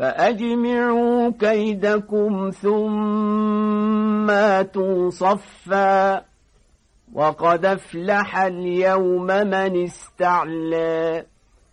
فأجمعوا كيدكم ثم اتوا صفا وقد أفلح اليوم من استعلى.